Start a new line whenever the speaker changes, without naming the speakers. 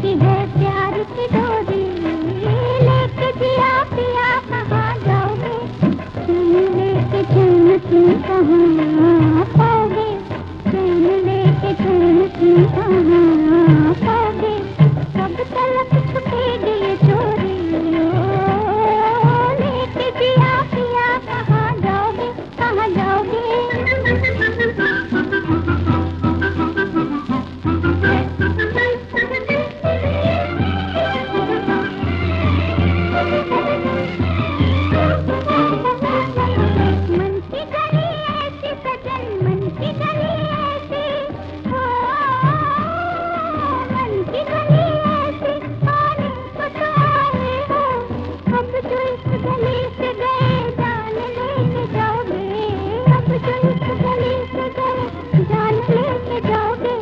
की है प्यार की डोरी लेके पिया कहाँ जाओगे चैन लेके चैन की कहाँ जान लेके जाओगे अब जो इस गली से गए जान लेके जाओगे